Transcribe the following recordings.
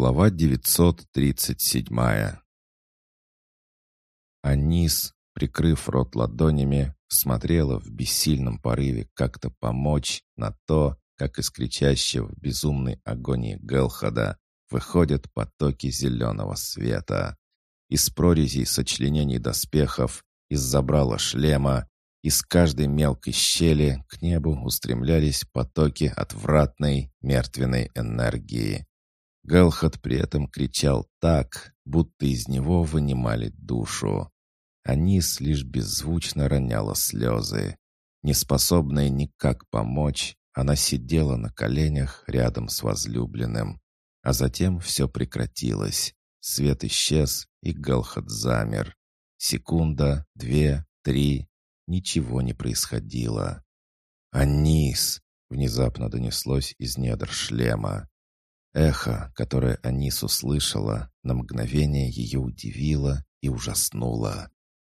Глава 937 Анис, прикрыв рот ладонями, смотрела в бессильном порыве как-то помочь на то, как из кричащего в безумной агонии Гелхада выходят потоки зеленого света. Из прорезей сочленений доспехов, из забрала шлема, из каждой мелкой щели к небу устремлялись потоки отвратной мертвенной энергии. Галхат при этом кричал так, будто из него вынимали душу. Анис лишь беззвучно роняла слезы. Неспособная никак помочь, она сидела на коленях рядом с возлюбленным. А затем все прекратилось. Свет исчез, и Галхат замер. Секунда, две, три. Ничего не происходило. «Анис!» — внезапно донеслось из недр шлема. Эхо, которое Анис услышала, на мгновение ее удивило и ужаснуло.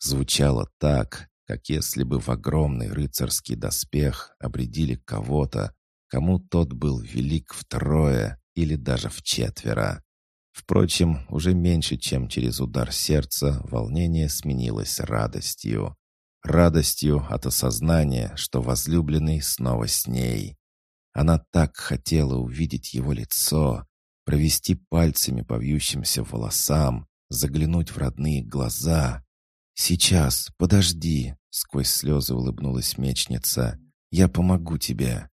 Звучало так, как если бы в огромный рыцарский доспех обредили кого-то, кому тот был велик втрое или даже в четверо. Впрочем, уже меньше, чем через удар сердца, волнение сменилось радостью. Радостью от осознания, что возлюбленный снова с ней. Она так хотела увидеть его лицо, провести пальцами по вьющимся волосам, заглянуть в родные глаза. «Сейчас, подожди!» — сквозь слезы улыбнулась мечница. «Я помогу тебе!»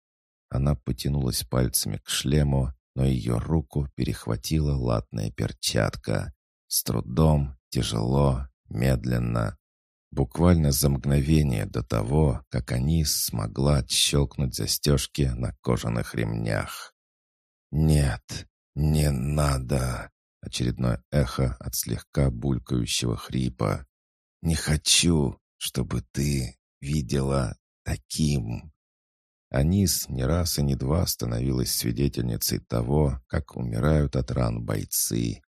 Она потянулась пальцами к шлему, но ее руку перехватила латная перчатка. С трудом, тяжело, медленно. Буквально за мгновение до того, как они смогла отщелкнуть застежки на кожаных ремнях. «Нет, не надо!» — очередное эхо от слегка булькающего хрипа. «Не хочу, чтобы ты видела таким!» Анис не раз и не два становилась свидетельницей того, как умирают от ран бойцы.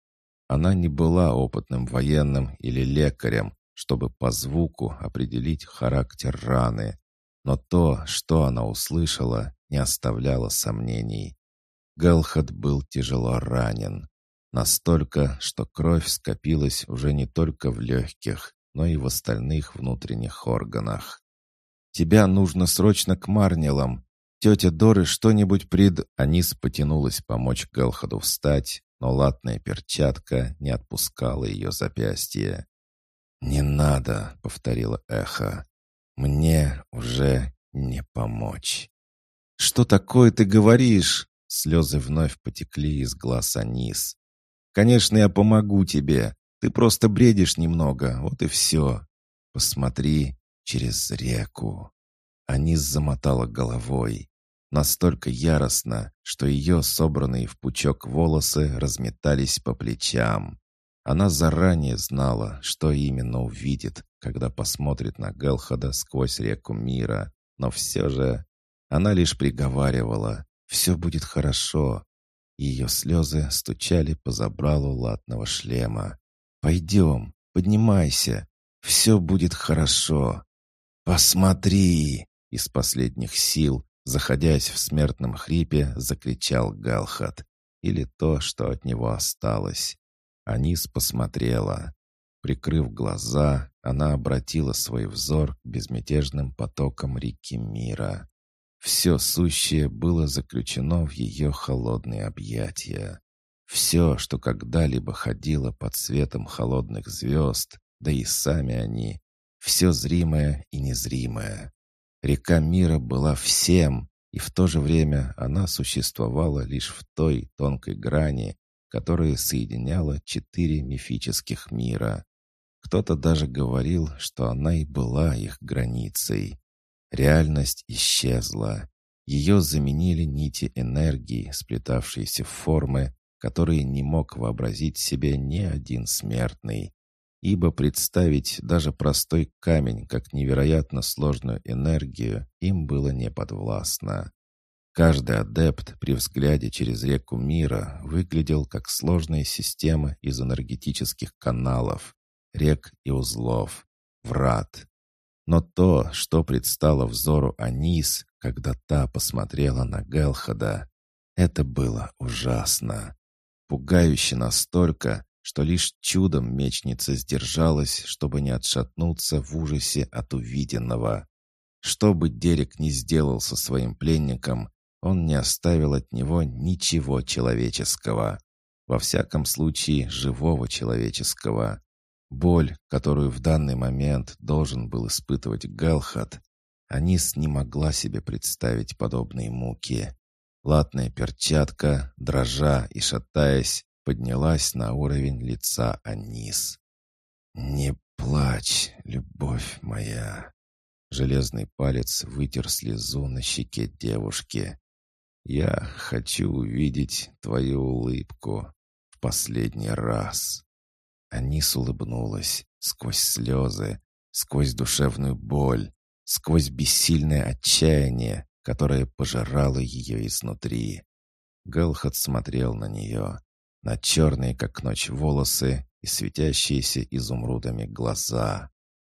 Она не была опытным военным или лекарем, чтобы по звуку определить характер раны. Но то, что она услышала, не оставляло сомнений. Галхат был тяжело ранен. Настолько, что кровь скопилась уже не только в легких, но и в остальных внутренних органах. «Тебя нужно срочно к Марнилам. Тетя Доры что-нибудь пред...» Анис потянулась помочь Галхаду встать, но латная перчатка не отпускала ее запястье. «Не надо», — повторила эхо. «Мне уже не помочь». «Что такое ты говоришь?» Слезы вновь потекли из глаз Анис. «Конечно, я помогу тебе. Ты просто бредишь немного, вот и все. Посмотри через реку». Анис замотала головой. Настолько яростно, что ее собранные в пучок волосы разметались по плечам. Она заранее знала, что именно увидит, когда посмотрит на Гелхада сквозь реку мира, но все же она лишь приговаривала «все будет хорошо». Ее слезы стучали по забралу латного шлема. «Пойдем, поднимайся, все будет хорошо». «Посмотри!» Из последних сил, заходясь в смертном хрипе, закричал Галхат. Или то, что от него осталось. Анис посмотрела. Прикрыв глаза, она обратила свой взор к безмятежным потокам реки мира. Все сущее было заключено в ее холодные объятия. Все, что когда-либо ходило под светом холодных звезд, да и сами они, все зримое и незримое. Река мира была всем, и в то же время она существовала лишь в той тонкой грани, которая соединяла четыре мифических мира. Кто-то даже говорил, что она и была их границей. Реальность исчезла. Ее заменили нити энергии, сплетавшиеся в формы, которые не мог вообразить себе ни один смертный. Ибо представить даже простой камень как невероятно сложную энергию им было неподвластно. Каждый адепт при взгляде через реку мира выглядел как сложная система из энергетических каналов, рек и узлов, врат. Но то, что предстало взору Анис, когда та посмотрела на Гелхада, это было ужасно. пугающе настолько, что лишь чудом мечница сдержалась, чтобы не отшатнуться в ужасе от увиденного. Что бы Дерек ни сделал со своим пленником, он не оставил от него ничего человеческого. Во всяком случае, живого человеческого. Боль, которую в данный момент должен был испытывать Галхат, Анис не могла себе представить подобные муки. Латная перчатка, дрожа и шатаясь, поднялась на уровень лица Анис. «Не плачь, любовь моя!» Железный палец вытер слезу на щеке девушки. «Я хочу увидеть твою улыбку в последний раз». Анис улыбнулась сквозь слезы, сквозь душевную боль, сквозь бессильное отчаяние, которое пожирало ее изнутри. Гэлхот смотрел на нее, на черные, как ночь, волосы и светящиеся изумрудами глаза.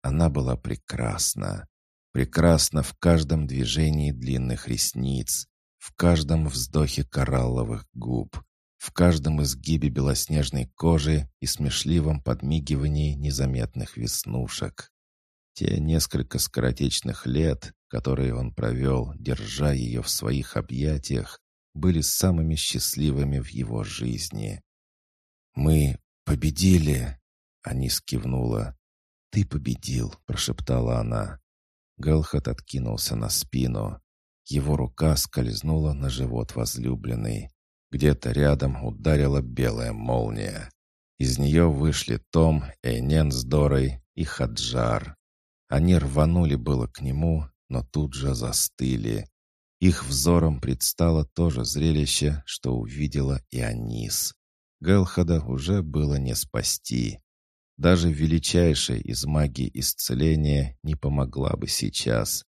Она была прекрасна. Прекрасна в каждом движении длинных ресниц, в каждом вздохе коралловых губ, в каждом изгибе белоснежной кожи и смешливом подмигивании незаметных веснушек. Те несколько скоротечных лет, которые он провел, держа ее в своих объятиях, были самыми счастливыми в его жизни. «Мы победили!» — Анис кивнула. «Ты победил!» — прошептала она. Галхат откинулся на спину. Его рука скользнула на живот возлюбленной. Где-то рядом ударила белая молния. Из нее вышли Том, Эйнен с Дорой и Хаджар. Они рванули было к нему, но тут же застыли. Их взором предстало то же зрелище, что увидела и Анис. Гелхада уже было не спасти. Даже величайшая из магий исцеления не помогла бы сейчас.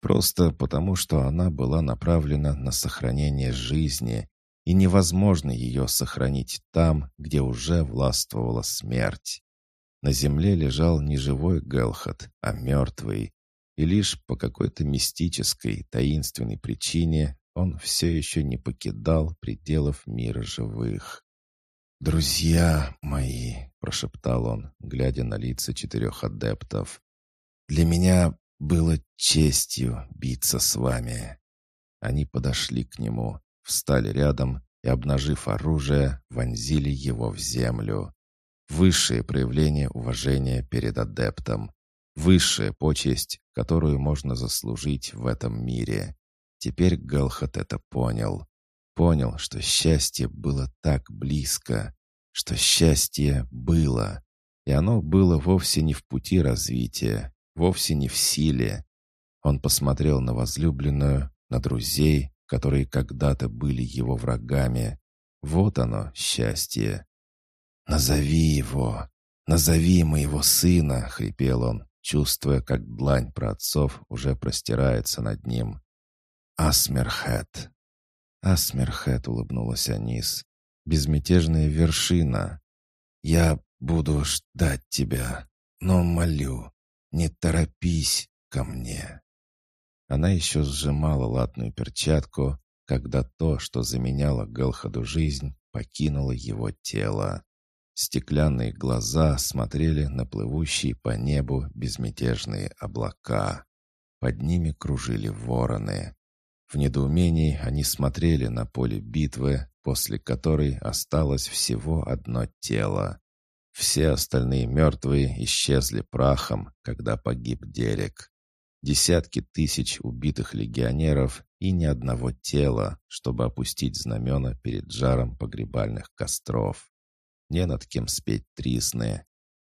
Просто потому, что она была направлена на сохранение жизни, и невозможно ее сохранить там, где уже властвовала смерть. На земле лежал не живой Гелхат, а мертвый, и лишь по какой-то мистической, таинственной причине он все еще не покидал пределов мира живых. «Друзья мои», — прошептал он, глядя на лица четырех адептов, «для меня было честью биться с вами». Они подошли к нему, встали рядом и, обнажив оружие, вонзили его в землю. Высшее проявление уважения перед адептом. Высшая почесть, которую можно заслужить в этом мире. Теперь Галхат это понял. Понял, что счастье было так близко, что счастье было. И оно было вовсе не в пути развития, вовсе не в силе. Он посмотрел на возлюбленную, на друзей, которые когда-то были его врагами. Вот оно, счастье. «Назови его! Назови моего сына!» — хрипел он, чувствуя, как длань праотцов уже простирается над ним. «Асмерхет!» «Асмерхет!» — улыбнулась Анис. «Безмятежная вершина. Я буду ждать тебя, но молю, не торопись ко мне». Она еще сжимала латную перчатку, когда то, что заменяло Гэлхаду жизнь, покинуло его тело. Стеклянные глаза смотрели на плывущие по небу безмятежные облака. Под ними кружили вороны. В недоумении они смотрели на поле битвы, после которой осталось всего одно тело. Все остальные мертвые исчезли прахом, когда погиб Дерек. Десятки тысяч убитых легионеров и ни одного тела, чтобы опустить знамена перед жаром погребальных костров не над кем спеть тризны.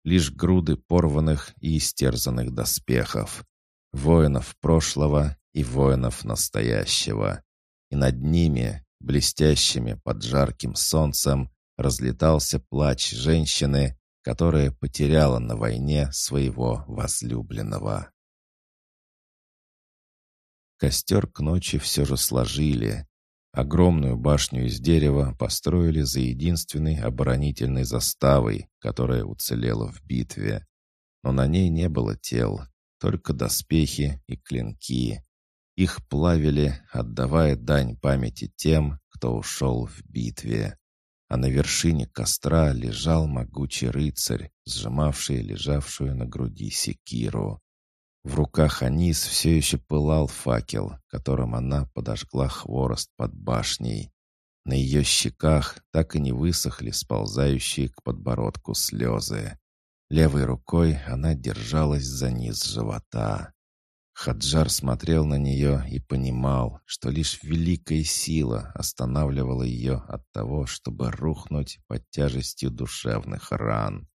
Лишь груды порванных и истерзанных доспехов. Воинов прошлого и воинов настоящего. И над ними, блестящими под жарким солнцем, разлетался плач женщины, которая потеряла на войне своего возлюбленного. Костер к ночи все же сложили, Огромную башню из дерева построили за единственной оборонительной заставой, которая уцелела в битве. Но на ней не было тел, только доспехи и клинки. Их плавили, отдавая дань памяти тем, кто ушел в битве. А на вершине костра лежал могучий рыцарь, сжимавший лежавшую на груди секиру. В руках Анис все еще пылал факел, которым она подожгла хворост под башней. На ее щеках так и не высохли сползающие к подбородку слезы. Левой рукой она держалась за низ живота. Хаджар смотрел на нее и понимал, что лишь великая сила останавливала ее от того, чтобы рухнуть под тяжестью душевных ран.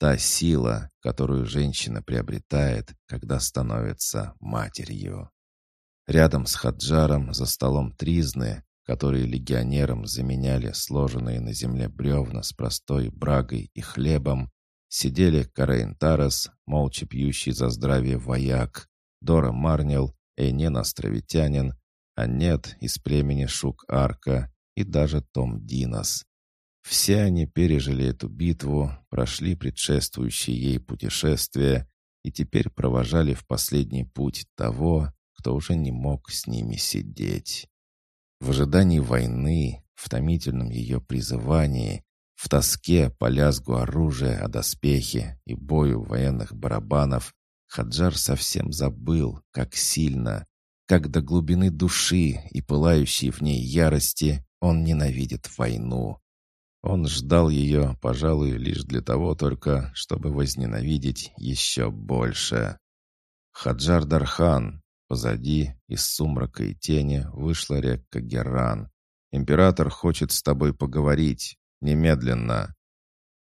Та сила, которую женщина приобретает, когда становится матерью. Рядом с Хаджаром за столом тризны, которые легионерам заменяли сложенные на земле бревна с простой брагой и хлебом, сидели Карейн Тарас, молча пьющий за здравие вояк, Дора Марнил, Эйнен Островитянин, Аннет из племени Шук-Арка и даже Том Динос. Все они пережили эту битву, прошли предшествующие ей путешествия и теперь провожали в последний путь того, кто уже не мог с ними сидеть. В ожидании войны, в томительном ее призывании, в тоске по лязгу оружия о доспехе и бою военных барабанов Хаджар совсем забыл, как сильно, как до глубины души и пылающей в ней ярости он ненавидит войну. Он ждал ее, пожалуй, лишь для того только, чтобы возненавидеть еще больше. Хаджар Дархан. Позади, из сумрака и тени, вышла река Геран. «Император хочет с тобой поговорить. Немедленно!»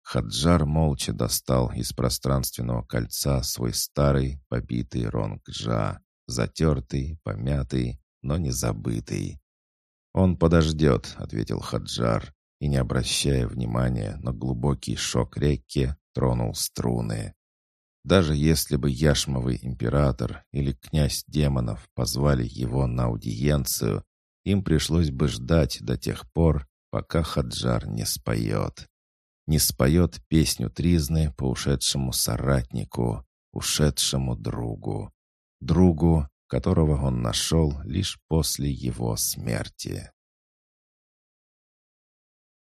Хаджар молча достал из пространственного кольца свой старый, побитый ронгджа, затертый, помятый, но не забытый. «Он подождет», — ответил Хаджар, и, не обращая внимания на глубокий шок реки, тронул струны. Даже если бы Яшмовый император или князь демонов позвали его на аудиенцию, им пришлось бы ждать до тех пор, пока Хаджар не споет не споет песню Тризны по ушедшему соратнику, ушедшему другу, другу, которого он нашел лишь после его смерти.